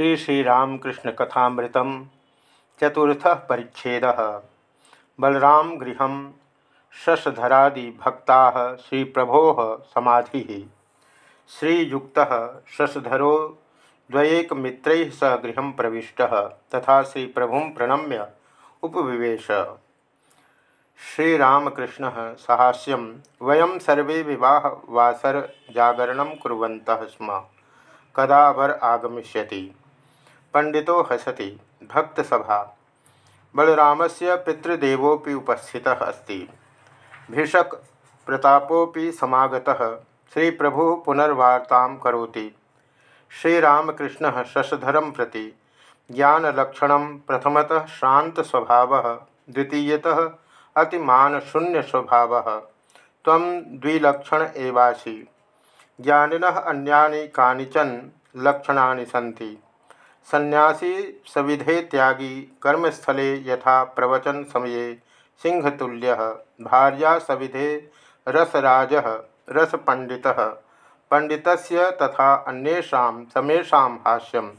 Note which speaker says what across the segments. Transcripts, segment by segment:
Speaker 1: श्री श्रीरामकृष्ण कथामृतम चतुर्थ परिच्छेद। बलराम गृह शशधरादि भक्ता श्री प्रभो समाधि। श्रीयुक्त शशधरो द्वैक मित्र सह गृह प्रविष्ट तथा श्री प्रभु प्रणम्य उपविवेश। श्रीरामकृष्ण साहस्यम वयम सर्वे विवाह वासर जागरण कुर्वन्तः स्म। कदा वर आगमिष्यति पंडितो हसति, भक्तसभा। बलराम से पितृदेवोपि उपस्थितः अस्ति। भिषक प्रतापोपि समागतः। श्री प्रभु पुनर्वार्तां करोति। श्रीरामकृष्ण शशधरं प्रति। ज्ञानलक्षण प्रथमतः शांत स्वभाव द्वितीयतः अतिमान शून्य स्वभाव तम द्विलक्षण एवासी। ज्ञानिन अन्यानि कानिचन लक्षणानि सन्ति। सन्यासी सविधे त्यागी कर्मस्थले यथा प्रवचन समये सिंहतुल्य, भार्या सविधे रसराज रसपंडित पंडित तथा अन्ेषा समेषा हाष्यम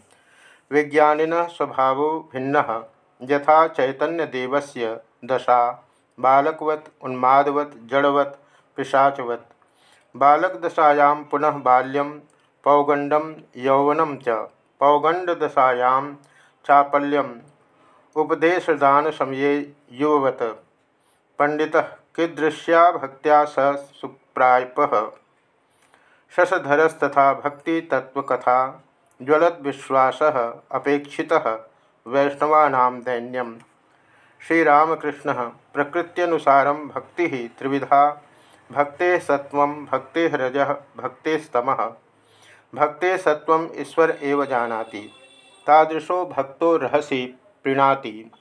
Speaker 1: विज्ञानिन स्वभाव भिन्न। यथा चैतन्यदेवस्य दशा, बालकवत, उन्मादवत, जड़वत, पिशाचवत। बालकदशायां पुनः बाल्यम पौगंडम यौवनम च। पौगंडदशायां चापल्यम उपदेशदान समये युववत। पंडित कीदृश्या भक्त्या स सुप्रायप। शशधरस्तथा भक्तितत्वकथा ज्वलद्विश्वास अपेक्षि वैष्णवानां दैन्यम। श्रीरामकृष्ण प्रकृत्यनुसार भक्ति त्रिविधा, भक्ते सत्व भक्ते रज भक्ते सत्व ईश्वर एव जानाति। तादृशो भक्तो रहसी प्रीणाति।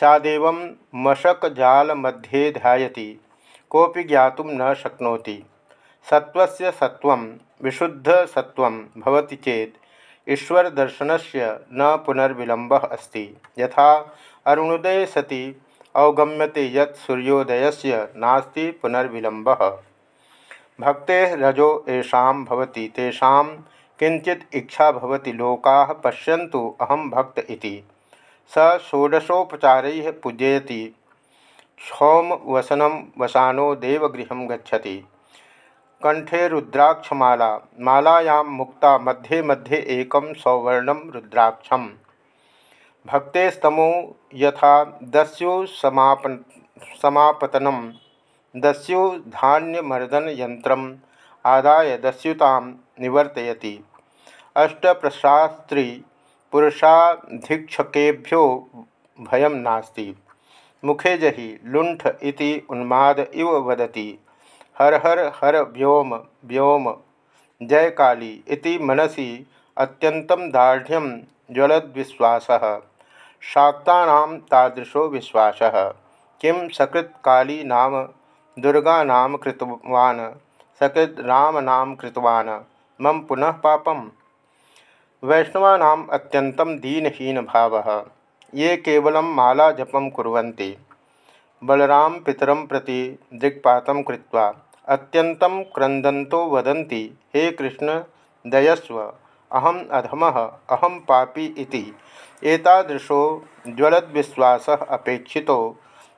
Speaker 1: सदेव मशकजालमध्ये ध्यायति कोपि ज्ञातुं न शक्नोति। सत्वस्य सत्वं विशुद्धसत्वं भवति चेत् ईश्वरदर्शनस्य न पुनर्विलम्बः अस्ति। यथा अरुणोदये सति अवगम्यते यत् सूर्योदयस्य नास्ति पुनर्विलम्बः। भक्ते रजो येषां भवति, तेषां किंचित इच्छा भवति, लोकाः पश्यन्तु अहं भक्त इति। स षोडशोपचारैः पूजयति क्षौम वसनं वसानो देवगृहं गच्छति। कंठे रुद्राक्षमाला, मालायां मुक्ता, मध्ये मध्ये एकं सौवर्णं रुद्राक्षम्। भक्तेस्तमो यथा दस्यु समापन, समापतनम। दस्यु धान्यमर्दन यंत्र आदाय दस्युतां निवर्तयति। अष्टप्रशास्त्री पुरुषाधीक्षकेभ्यो भयं नास्ति। मुखे जहि लुंठ इति उन्माद इव वदति। हर हर हर व्योम व्योम जय काली इति मनसि अत्यंतं दार्ढ़्यं ज्वलद्विश्वासः। शाक्ता तादृशो विश्वास। किं सकृत काली नाम दुर्गा नाम कृतवान सकृत राम नाम कृतवान, मम पुनः पापम। वैष्णवानाम अत्यंतं दीनहीन भाव। ये केवल माला जपम कुर्वन्ति। बलराम पितरम प्रति दिक्पात कृत्वा अत्यंतं क्रंदन्तो वदन्ति, हे कृष्ण, दयस्व, अहम अधम अहम पापी इति। एतादृशो ज्वलद्विश्वास अपेक्षि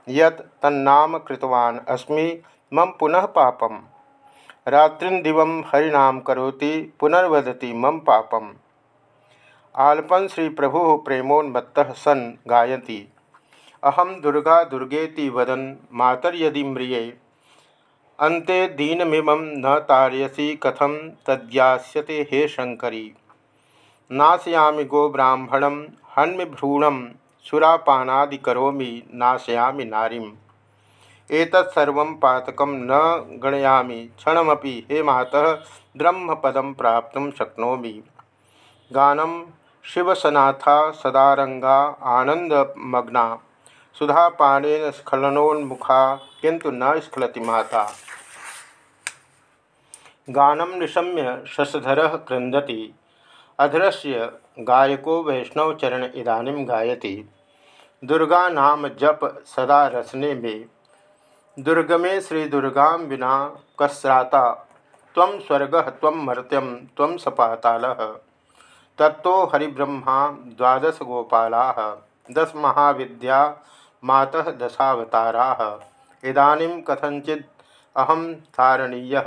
Speaker 1: यत् तन्नाम कृतवान् अस्मि, मम पुनः पापम। रात्रिदिव हरिनाम करोति, पुनर्वदति मम पापम। आलपन श्री प्रभु प्रेमोन्मत्त सन् गायति। अहम दुर्गा दुर्गेति वदन मातर्यदि म्रिये, अन्ते दीनमिमं न तारयसी कथम तद्यास्यते हे शंकरी नाशयामि गो ब्राह्मणम भ्रूणम सुरापानादि करोमि नाशयामि नारीम। एतत्सर्व पातकं न गणयामि, क्षणमपि हे मातः ब्रह्मपदं प्राप्त शक्नोमि। गानं शिवसनाथा सदारंगा आनंदमग्ना सुधापानेन स्खलनोन्मुखा किंतु न स्खलति माता। गानं निशम्य शशधर क्रंदति अधरस्य गायको वैष्णवचरण इदानीं गायति। दुर्गा नाम जप सदा रसने में। दुर्गमे श्री दुर्गा विना कस्राता। तम स्वर्ग तम मर्त्यम तम सपाताल। तत्तो हरिब्रह्मा, द्वादश गोपाला। दस महाविद्या, मातः दशावतारा। इदानीं कथंचित् अहम तारणीय।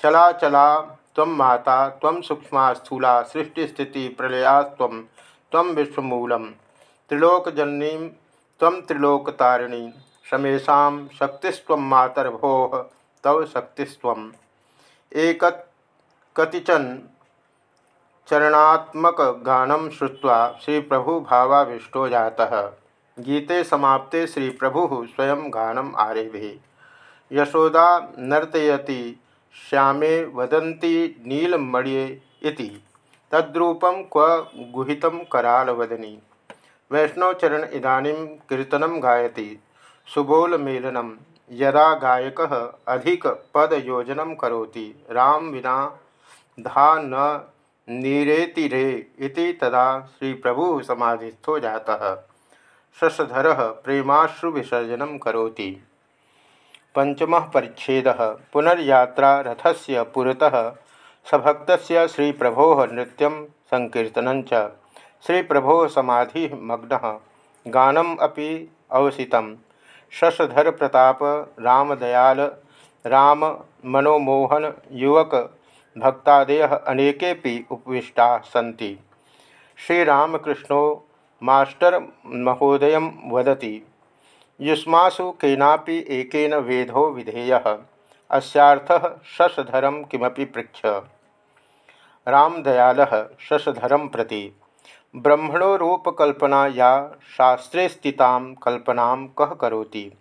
Speaker 1: चला चला तम माता तम सूक्ष्मा स्थूला सृष्टिस्थिति प्रलयास्व तम विश्वमूलम। त्रिलोकजननी तम त्रिलोकतारिणी शमेशा शक्तिस्व मातर्भो, तव शक्तिस्व एक कतिचन चरणात्मक गानम श्रुवा श्री प्रभु भावाविष्टो जाता। गीते समाप्ते श्री प्रभु स्वयं गानम आरेभे। यशोदा नर्तयति, श्यामे वदन्ती नीलमणिये इति। तद्रूपं क्व गुहितं करालवदनी। वैष्णवचरण इदानीं कीर्तनं गायति। सुबोलमेलनं यदा गायकः अधिकपदयोजनं करोति, राम विना धा न नीरेतिरे इति तदा श्रीप्रभुः समाधिस्थो जातः। शशधरः प्रेमाश्रुविसर्जनं करोति। पंचम परिच्छेद, पुनर्यात्रा रथस्य पुरतः सभक्त श्री प्रभो नृत्य संकीर्तन श्री प्रभो समाधि मग्न। गानम अपि अवसित शशधर प्रताप रामदयाल राम मनोमोहन, युवक भक्तादय अनेके उपविष्टा सी श्रीरामकृष्णो मास्टर महोदय वदती, युष्मासु केनापि एकेन वेदो विधेय? अस्यार्थः शशधरं किमपि पृक्ष रामदयालः शशधरं प्रति। ब्रह्मणो रूपकल्पना या शास्त्रे स्थितां कल्पना कः करोति?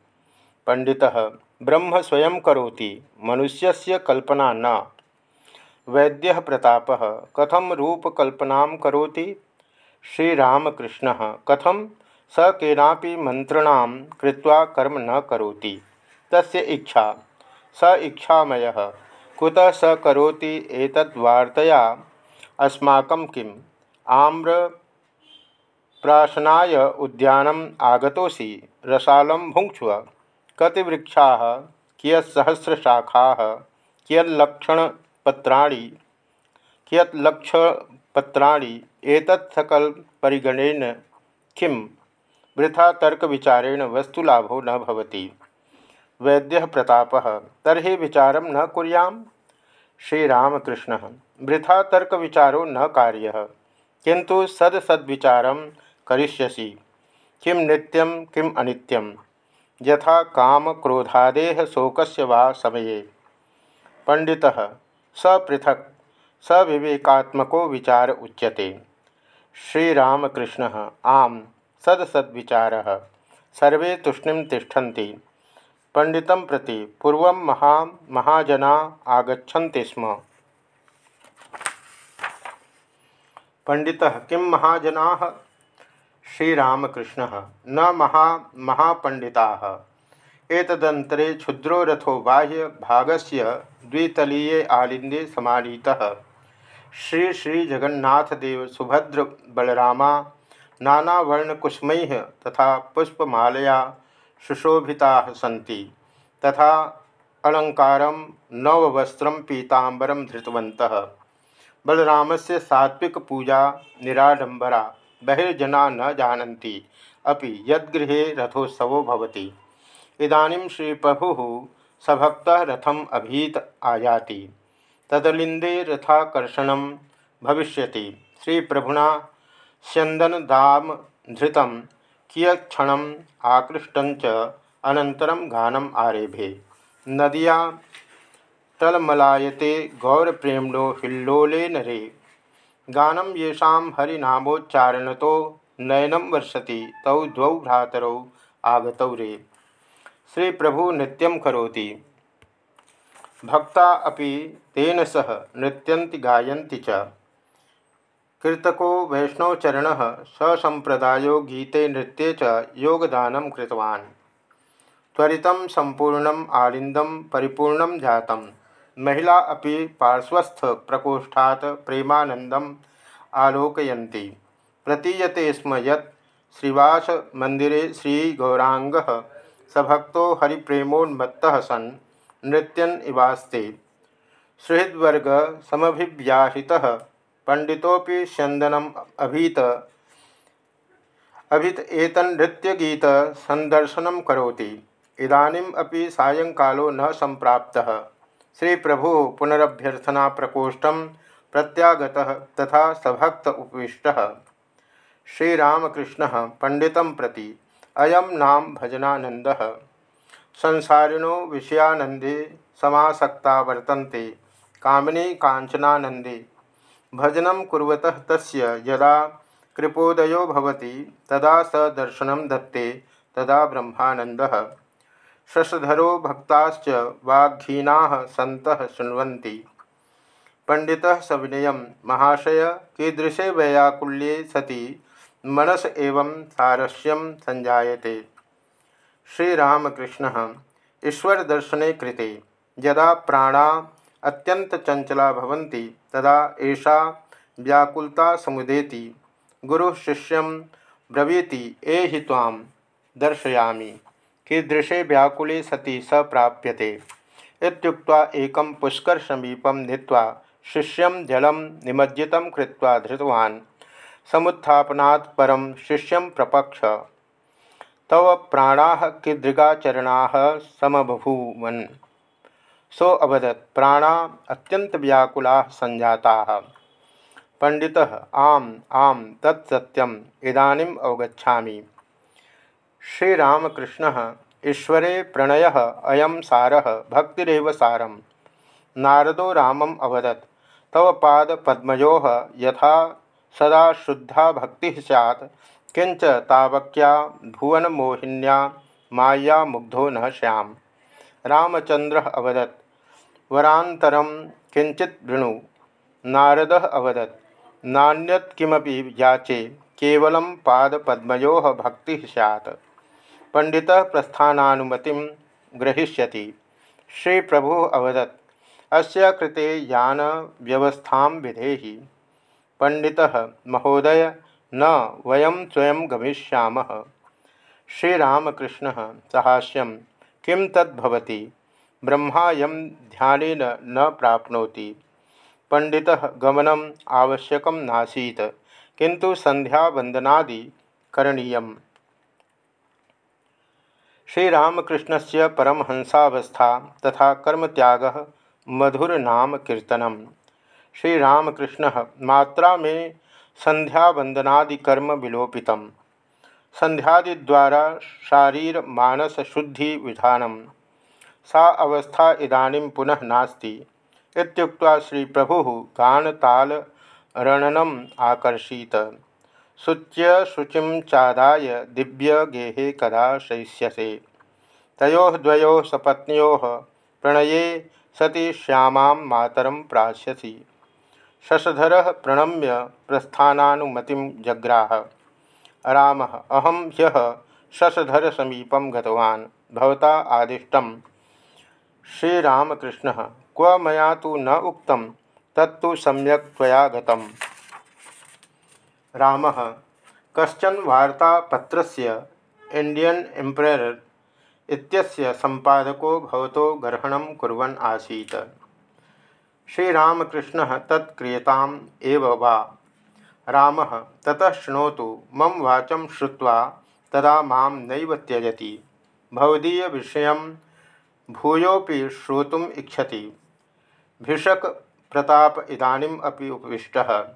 Speaker 1: पंडितः ब्रह्म स्वयं करोति, मनुष्यस्य कल्पना न। वैद्यः प्रतापः, कथं रूपकल्पनां करोति? श्रीरामकृष्णः, कथं? स केनापि मंत्रणां कृत्वा कर्म न करोति। तस्य इच्छा। स इच्छामयः। कुतः स करोति एतद्वार्तया? अस्माकं किम्? आम्र प्राशनाय उद्यानम् आगतोऽसि। रसालं भुङ्क्ष्व। कति वृक्षाः कियत्सहस्रशाखाः कियल्लक्षणपत्राणि कियत्लक्षपत्राणि एतत् सकलपरिगणेन किं वृथा तर्क विचारेण वस्तुलाभो न भवति। वैद्य प्रताप तरी विचार न कुरियाम? श्रीरामकृष्ण वृथा तर्क विचारो न कार्य। किंतु सद सद्विचार करिष्यसि। किं नित्यं, किम अनित्यं? यथा काम क्रोधादेह शोकस्य वा समये। पंडितः स पृथक स विवेकात्मको विचार उच्यते। श्रीरामकृष्ण, आम, सदसद्विचार। सर्वे तूष्णीम तिष्ठन्ति। पंडित प्रति पूर्व महा, महाजना आगछन्ति स्म। पंडित किं महाजना श्रीरामकृष्ण न महा महापंडिता एतदंतरे क्षुद्रो रथो बाह्य भागस्य द्वितलीये आलिंदे समानीतः। श्री श्री जगन्नाथदेव सुभद्र बलरामा नानावर्णकुसुमै तथा पुष्पमालया सुशोभिता सी तथा अलंकार नववस्त्र पीतांबर धृतवन्तः। बलराम से सात्विक पूजा निराडंबरा बहिर्जना न जानती अभी यदगृह रथोत्सव होती इदानीं श्रीप्रभुः सभक्तः रथम अभीत आयाति। तदलिंदे रथाकर्षण भविष्य श्रीप्रभुना स्यंदनदाम धृत कियक्षण आकृष्ट अनन्तरं गानम आरेभे। नदिया टलमलायते गौरप्रेमणो हिल्लोलेन रे गानम येषा हरिनामोच्चारण तो नयनम वर्षति, तौ द्वौ भ्रातरौ आगतौ रे। श्री प्रभु नृत्यं करोति। भक्ता अपि तेन सह नृत्यन्ति, गायन्ति च। कीर्तको वैष्णवचरण ससंप्रदायो गीते नृत्ये च योगदान कृतवान्। त्वरितं संपूर्णम् आलिंदम परिपूर्ण जातं महिला अपि पार्श्वस्थ प्रकोष्ठात् प्रेमानन्दम् आलोकयन्ति। प्रतीयते स्म यत् श्रीवासमन्दिरे श्रीगौराङ्गः सभक्तो हरिप्रेमोन्मत्तः सन् नृत्यन् इवास्ते। सुहृद्वर्ग समभिव्याहितः पंडितोपि स्यंदनम अभीत। अभित एतन्नृत्यगीत संदर्शनम करोति। इदानीम अपि सायंकालो न संप्राप्तः श्री प्रभु पुनरभ्यर्थना प्रकोष्ठ प्रत्यागतः तथा सभक्त उपविष्ट। श्रीरामकृष्ण पंडित प्रति अयम नाम भजनानंद संसारिणो विषयानंदे समासक्ता वर्तन्ते, कामिनी कांचनानंदे भजन कुर्वतः तस्य यदा कृपोदयो भवति, तदा स दर्शन दत्ते, तदा ब्रह्मानंदः शशधरो भक्ताश्च वाघीना सत शुण्वन्ति। पंडितः सविनय महाशय कीदृशे वैयाकुल्ये सति मनस एवं सारस्यम संजायते श्रीरामकृष्ण ईश्वर दर्शने कृते यदा प्राणा अत्यंत चंचला भवन्ति, तदा एषा व्याकुलता समुदेति। गुरु शिष्यं ब्रवीति एहि तां दर्शयामि। कीदृशे व्याकुले सति स प्राप्यते। इत्युक्त्वा एकं पुष्करसमीपं नीत्वा शिष्यं जलं निमज्जितं कृत्वा धृतवान्। समुत्थापनात् परं शिष्यं प्रपक्ष। तव प्राणाः कीदृगाचरणाः समबभूवन्। सो अवदत्, प्राणा अत्यन्तव्याकुलाः सञ्जाताः पंडितः आम आम तत्सत्यम इदानीम अवगछामि श्रीरामकृष्ण ईश्वरे प्रणय अयम सार, भक्तिरव सारम नारदो रामम अवदत्। तव पाद पद्मयो यथा सदा शुद्धा भक्ति सैत् किंच तावक्या भुवन मोहिन्या माया मुग्धो न श्याम। रामचंद्र अवदत्। वरांतरम किंचित वृणु। नारद अवदत्। नान्यत किमपि याचे, केवलं पादपद्मयो भक्ति सैत् पंडित प्रस्थानुमति ग्रहीष्यति। श्री प्रभु अवदत्, अस्य कृते यान व्यवस्था विधेहि। पंडित, महोदय, न वयम स्वयं गमिष्याम। श्रीरामकृष्ण, सहास्यम, किं तद्भवति? ब्रह्मा यम ध्यान न प्राप्नोति। पंडित, गमनम आवश्यक नासीत किंतु संध्यावंदनादि करणीयम्। श्रीरामकृष्ण से परमहंसावस्था तथा कर्म त्याग मधुर नाम कीर्तनम। श्रीरामकृष्ण मात्रा में संध्यावंदनादि कर्म विलोपित संध्यादि द्वारा शारीर मानस शुद्धि विधानम सा अवस्था इदानीं पुनः नास्ति। इत्युक्त्वा श्री प्रभु गान ताल रणनम आकर्षीत। शुच्य शुचि चादाय दिव्य गेहे कदा शयिष्यसे तयो द्वयो सपत्नो प्रणये सति श्यामा मातर शशधर प्रणम्य प्रस्थानुमति जग्राह। राम अहम ह्यः शशधर समीपं गतवान्। भवता आदिष्टं श्रीरामकृष्ण, क्व मया तो न उक्तं, तत्तु सम्यक् गतम्। राम कशन वार्तापत्र इंडियन एम्परर संपादको भवतो ग्रहण कुर्वन् आसीत्। श्रीरामकृष्णः तत् क्रियताम् एव वा? रामः ततः शृणोतु, मम वाचं श्रुत्वा तदा माँ नैव त्यजति। भवदीयविषयं भूयोपि श्रोतुम् इच्छति। भिषक प्रताप इदानीम् अपि उपविष्टः।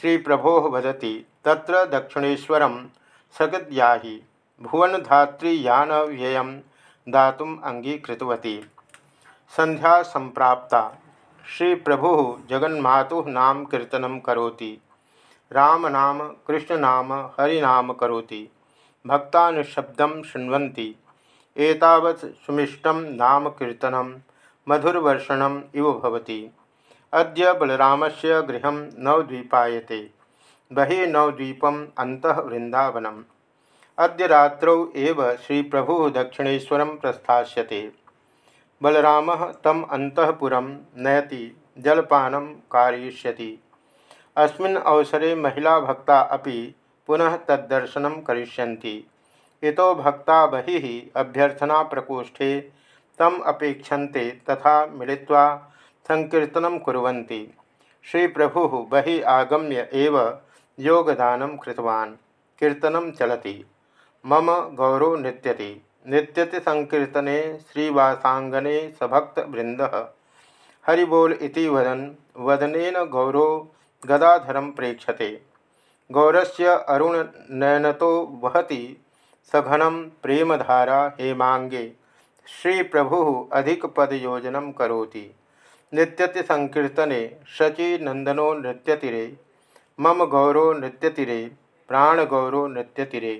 Speaker 1: श्री प्रभो वदति सगद्याहि भुवनधात्री यान व्यय दातुम अंगीकृतवती संध्या संप्राप्ता श्री प्रभु जगन्मातु नाम कीर्तन करोति। राम नाम, कृष्ण नाम हरिनाम करोति। भक्ता निशब्द शृण्वन्ति। एतावत् सुमिष्टं नाम कीर्तनं, मधुरवर्षणम् इव भवति। अद्य से गृह नवद्वीपायते। बहि नवद्वीपम् अन्तः वृन्दावनम्। अद्य रात्रौ एव श्री प्रभु दक्षिणेश्वरं प्रस्थास्यते। बलरामः तम अन्तःपुरं नयति, जलपानं कारयिष्यति। अस्मिन् अवसरे महिलाभक्ता अपि पुनः तद्दर्शनं करिष्यन्ति। इतो भक्ता बहिः अभ्यर्थनाप्रकोष्ठे तम अपेक्षन्ते तथा मिलित्वा संकीर्तन कुर्वन्ति। श्री प्रभु बहि आगम्य एव योगदान कीर्तनं चलति। मम गौरव नृत्यति। नृत्यति संकीर्तने श्रीवासांगने सभक्तवृंद हरिबोल इति वदन। वदनेन गौरव गदाधरं प्रेक्षते। गौरस्य अरुणनयनतो वहति सघनं प्रेमधारा हेमांगे श्री प्रभु अधिक पद योजन करोति। नृत्यति संकीर्तने शची नंदनो नृत्यतिरे मम गौरव नृत्यतिरे प्राणगौरव नृत्यतिरे।